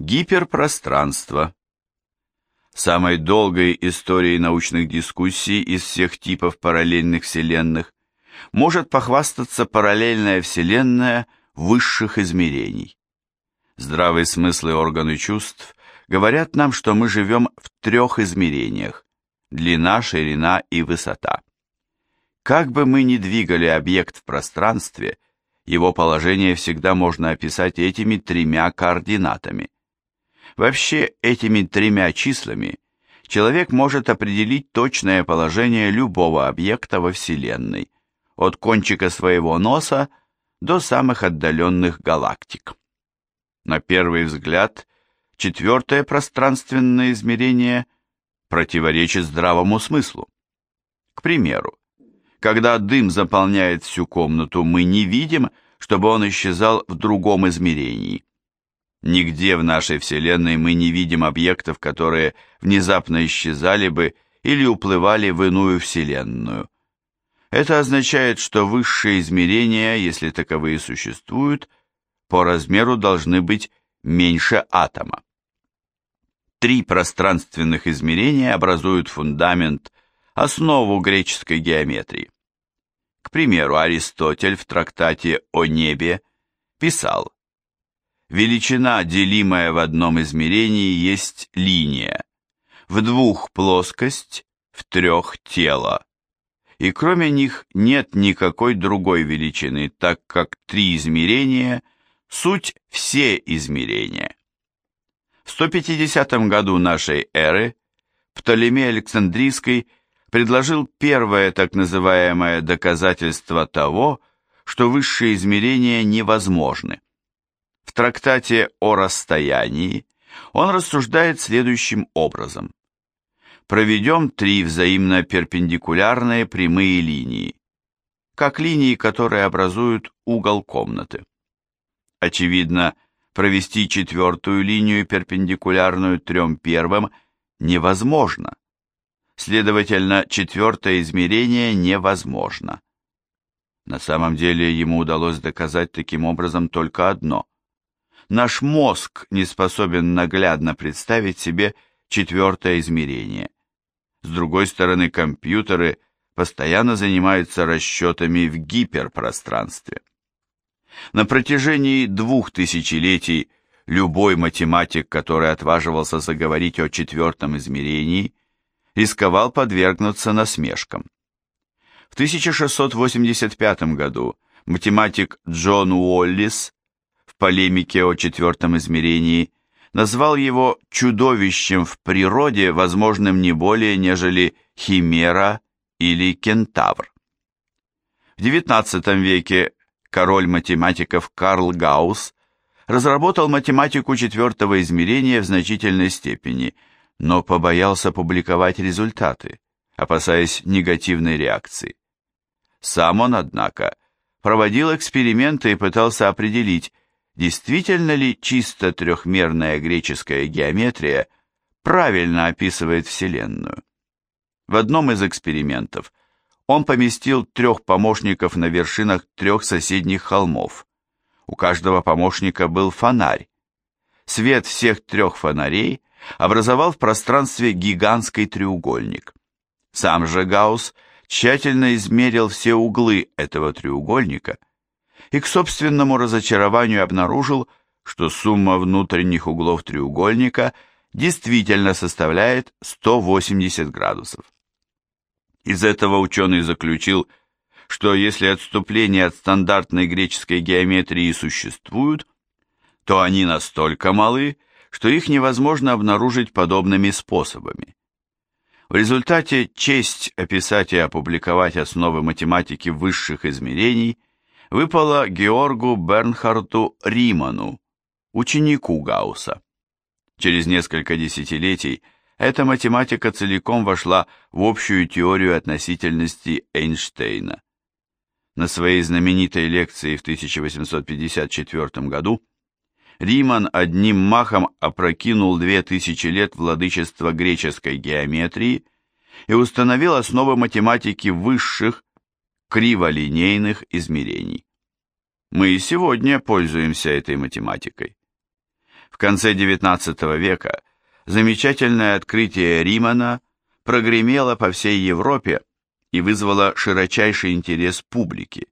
Гиперпространство. Самой долгой историей научных дискуссий из всех типов параллельных вселенных может похвастаться параллельная вселенная высших измерений. Здравый смысл и органы чувств говорят нам, что мы живем в трех измерениях – длина, ширина и высота. Как бы мы ни двигали объект в пространстве, его положение всегда можно описать этими тремя координатами. Вообще, этими тремя числами человек может определить точное положение любого объекта во Вселенной, от кончика своего носа до самых отдаленных галактик. На первый взгляд, четвертое пространственное измерение противоречит здравому смыслу. К примеру, когда дым заполняет всю комнату, мы не видим, чтобы он исчезал в другом измерении. Нигде в нашей Вселенной мы не видим объектов, которые внезапно исчезали бы или уплывали в иную Вселенную. Это означает, что высшие измерения, если таковые существуют, по размеру должны быть меньше атома. Три пространственных измерения образуют фундамент, основу греческой геометрии. К примеру, Аристотель в трактате о небе писал, «Величина, делимая в одном измерении, есть линия, в двух плоскость, в трех тело, и кроме них нет никакой другой величины, так как три измерения – суть все измерения». В 150 году нашей эры Птолемей Александрийский предложил первое так называемое доказательство того, что высшие измерения невозможны. В трактате о расстоянии он рассуждает следующим образом. Проведем три взаимно перпендикулярные прямые линии, как линии, которые образуют угол комнаты. Очевидно, провести четвертую линию перпендикулярную трем первым невозможно – Следовательно, четвертое измерение невозможно. На самом деле ему удалось доказать таким образом только одно. Наш мозг не способен наглядно представить себе четвертое измерение. С другой стороны, компьютеры постоянно занимаются расчетами в гиперпространстве. На протяжении двух тысячелетий любой математик, который отваживался заговорить о четвертом измерении, рисковал подвергнуться насмешкам. В 1685 году математик Джон Уоллис полемике о четвертом измерении назвал его чудовищем в природе, возможным не более, нежели химера или кентавр. В XIX веке король математиков Карл Гаусс разработал математику четвертого измерения в значительной степени – но побоялся публиковать результаты, опасаясь негативной реакции. Сам он, однако, проводил эксперименты и пытался определить, действительно ли чисто трехмерная греческая геометрия правильно описывает Вселенную. В одном из экспериментов он поместил трех помощников на вершинах трех соседних холмов. У каждого помощника был фонарь. Свет всех трех фонарей образовал в пространстве гигантский треугольник. Сам же Гаусс тщательно измерил все углы этого треугольника и к собственному разочарованию обнаружил, что сумма внутренних углов треугольника действительно составляет 180 градусов. Из этого ученый заключил, что если отступления от стандартной греческой геометрии существуют, то они настолько малы, что их невозможно обнаружить подобными способами. В результате честь описать и опубликовать основы математики высших измерений выпала Георгу Бернхарту Риману, ученику Гаусса. Через несколько десятилетий эта математика целиком вошла в общую теорию относительности Эйнштейна. На своей знаменитой лекции в 1854 году Риман одним махом опрокинул две тысячи лет владычества греческой геометрии и установил основы математики высших криволинейных измерений. Мы и сегодня пользуемся этой математикой. В конце XIX века замечательное открытие Римана прогремело по всей Европе и вызвало широчайший интерес публики.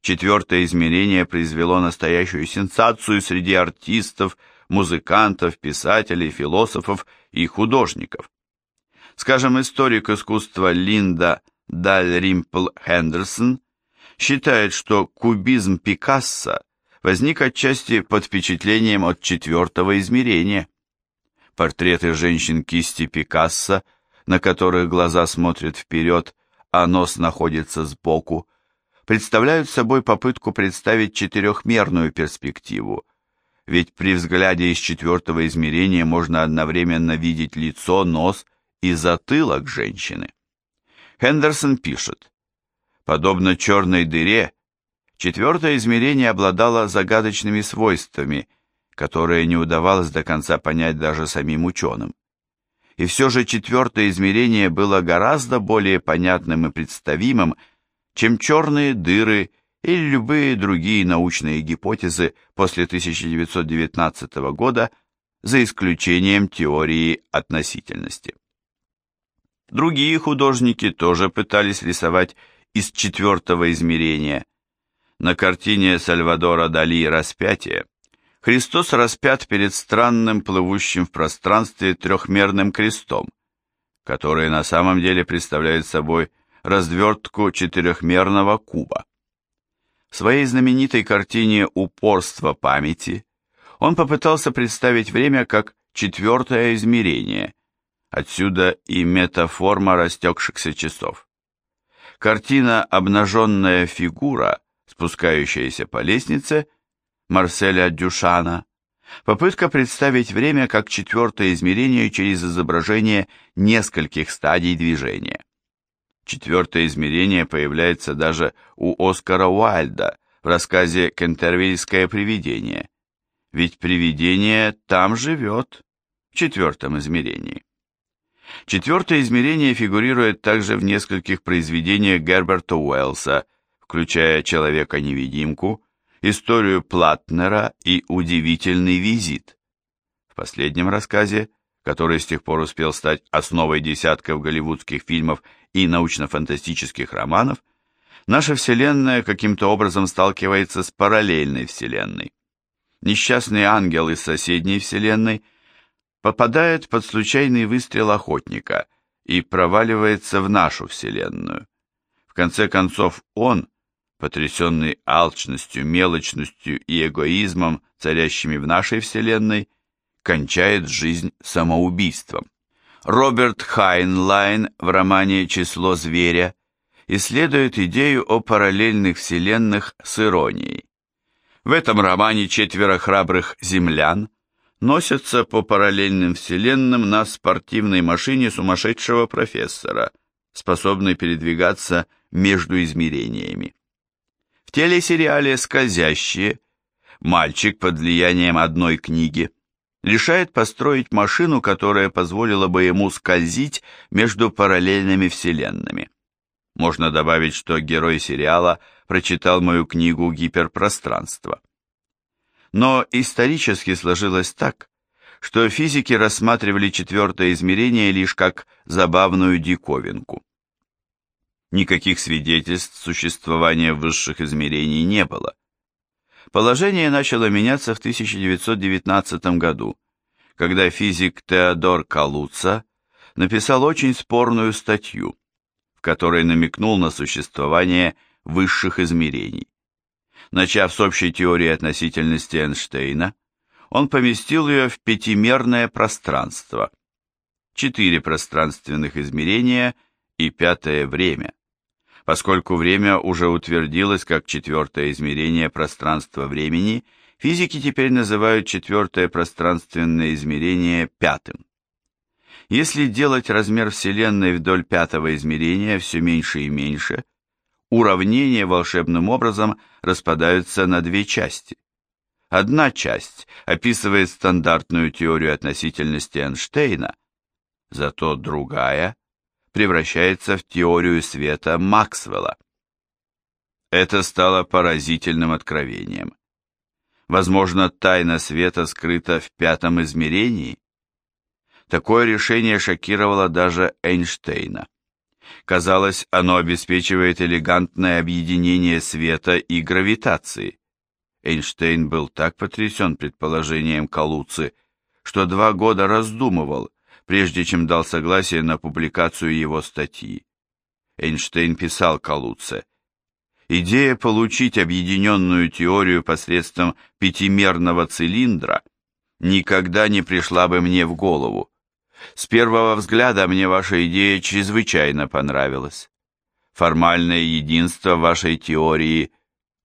Четвертое измерение произвело настоящую сенсацию среди артистов, музыкантов, писателей, философов и художников. Скажем, историк искусства Линда Дальримпл Хендерсон считает, что кубизм Пикассо возник отчасти под впечатлением от четвертого измерения. Портреты женщин кисти Пикассо, на которых глаза смотрят вперед, а нос находится сбоку, представляют собой попытку представить четырехмерную перспективу, ведь при взгляде из четвертого измерения можно одновременно видеть лицо, нос и затылок женщины. Хендерсон пишет, подобно черной дыре, четвертое измерение обладало загадочными свойствами, которые не удавалось до конца понять даже самим ученым. И все же четвертое измерение было гораздо более понятным и представимым, чем черные дыры или любые другие научные гипотезы после 1919 года, за исключением теории относительности. Другие художники тоже пытались рисовать из четвертого измерения. На картине Сальвадора Дали «Распятие» Христос распят перед странным плывущим в пространстве трехмерным крестом, который на самом деле представляет собой развертку четырехмерного куба. В своей знаменитой картине «Упорство памяти» он попытался представить время как четвертое измерение – Отсюда и метаформа растекшихся часов. Картина «Обнаженная фигура», спускающаяся по лестнице, Марселя Дюшана, попытка представить время как четвертое измерение через изображение нескольких стадий движения. Четвертое измерение появляется даже у Оскара Уайльда в рассказе «Кентервильское привидение», ведь привидение там живет, в четвертом измерении. Четвертое измерение фигурирует также в нескольких произведениях Герберта Уэллса, включая «Человека-невидимку», «Историю Платнера» и «Удивительный визит». В последнем рассказе, который с тех пор успел стать основой десятков голливудских фильмов и научно-фантастических романов, наша Вселенная каким-то образом сталкивается с параллельной Вселенной. Несчастный ангел из соседней Вселенной – попадает под случайный выстрел охотника и проваливается в нашу Вселенную. В конце концов он, потрясенный алчностью, мелочностью и эгоизмом, царящими в нашей Вселенной, кончает жизнь самоубийством. Роберт Хайнлайн в романе «Число зверя» исследует идею о параллельных вселенных с иронией. В этом романе четверо храбрых землян носятся по параллельным вселенным на спортивной машине сумасшедшего профессора, способной передвигаться между измерениями. В телесериале «Скользящие» мальчик под влиянием одной книги решает построить машину, которая позволила бы ему скользить между параллельными вселенными. Можно добавить, что герой сериала прочитал мою книгу «Гиперпространство». Но исторически сложилось так, что физики рассматривали четвертое измерение лишь как забавную диковинку. Никаких свидетельств существования высших измерений не было. Положение начало меняться в 1919 году, когда физик Теодор Калуца написал очень спорную статью, в которой намекнул на существование высших измерений. Начав с общей теории относительности Эйнштейна, он поместил ее в пятимерное пространство. Четыре пространственных измерения и пятое время. Поскольку время уже утвердилось как четвертое измерение пространства-времени, физики теперь называют четвертое пространственное измерение пятым. Если делать размер Вселенной вдоль пятого измерения все меньше и меньше, уравнения волшебным образом распадаются на две части. Одна часть описывает стандартную теорию относительности Эйнштейна, зато другая превращается в теорию света Максвелла. Это стало поразительным откровением. Возможно, тайна света скрыта в пятом измерении? Такое решение шокировало даже Эйнштейна. Казалось, оно обеспечивает элегантное объединение света и гравитации. Эйнштейн был так потрясен предположением Калуцы, что два года раздумывал, прежде чем дал согласие на публикацию его статьи. Эйнштейн писал Калуце, «Идея получить объединенную теорию посредством пятимерного цилиндра никогда не пришла бы мне в голову. С первого взгляда мне ваша идея чрезвычайно понравилась. Формальное единство вашей теории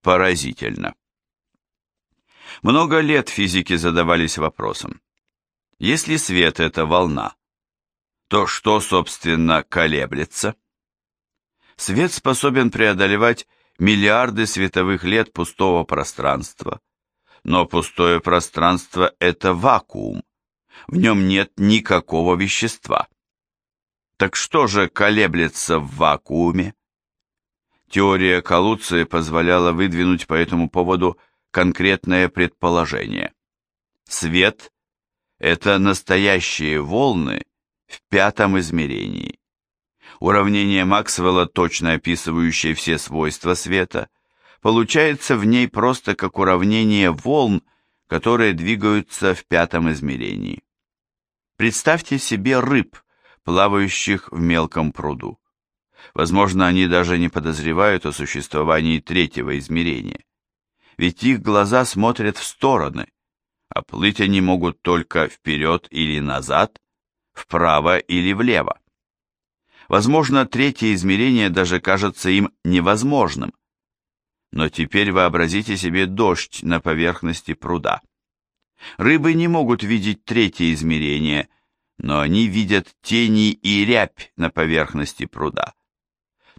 поразительно». Много лет физики задавались вопросом, если свет – это волна, то что, собственно, колеблется? Свет способен преодолевать миллиарды световых лет пустого пространства, но пустое пространство – это вакуум, в нем нет никакого вещества. Так что же колеблется в вакууме? Теория Калуции позволяла выдвинуть по этому поводу конкретное предположение. Свет это настоящие волны в пятом измерении. Уравнение Максвелла, точно описывающее все свойства света, получается в ней просто как уравнение волн, которые двигаются в пятом измерении. Представьте себе рыб, плавающих в мелком пруду. Возможно, они даже не подозревают о существовании третьего измерения. Ведь их глаза смотрят в стороны, а плыть они могут только вперед или назад, вправо или влево. Возможно, третье измерение даже кажется им невозможным. Но теперь вообразите себе дождь на поверхности пруда. Рыбы не могут видеть третье измерение, но они видят тени и рябь на поверхности пруда.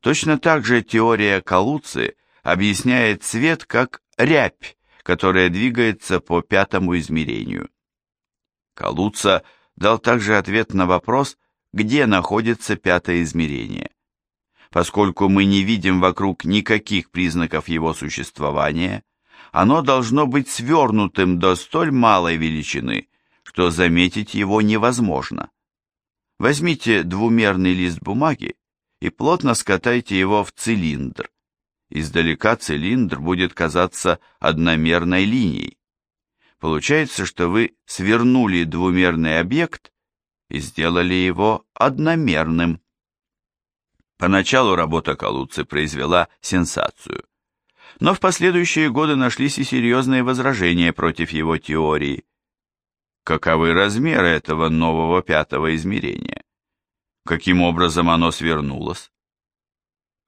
Точно так же теория Калуцы объясняет свет как рябь которая двигается по пятому измерению. Калуца дал также ответ на вопрос, где находится пятое измерение. Поскольку мы не видим вокруг никаких признаков его существования, оно должно быть свернутым до столь малой величины, что заметить его невозможно. Возьмите двумерный лист бумаги и плотно скатайте его в цилиндр. Издалека цилиндр будет казаться одномерной линией. Получается, что вы свернули двумерный объект и сделали его одномерным. Поначалу работа Калуцы произвела сенсацию. Но в последующие годы нашлись и серьезные возражения против его теории. Каковы размеры этого нового пятого измерения? Каким образом оно свернулось?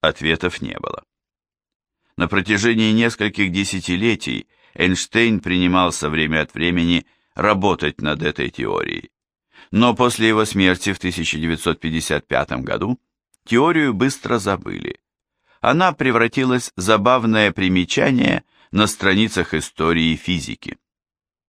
Ответов не было. На протяжении нескольких десятилетий Эйнштейн принимался время от времени работать над этой теорией. Но после его смерти в 1955 году теорию быстро забыли. Она превратилась в забавное примечание на страницах истории физики.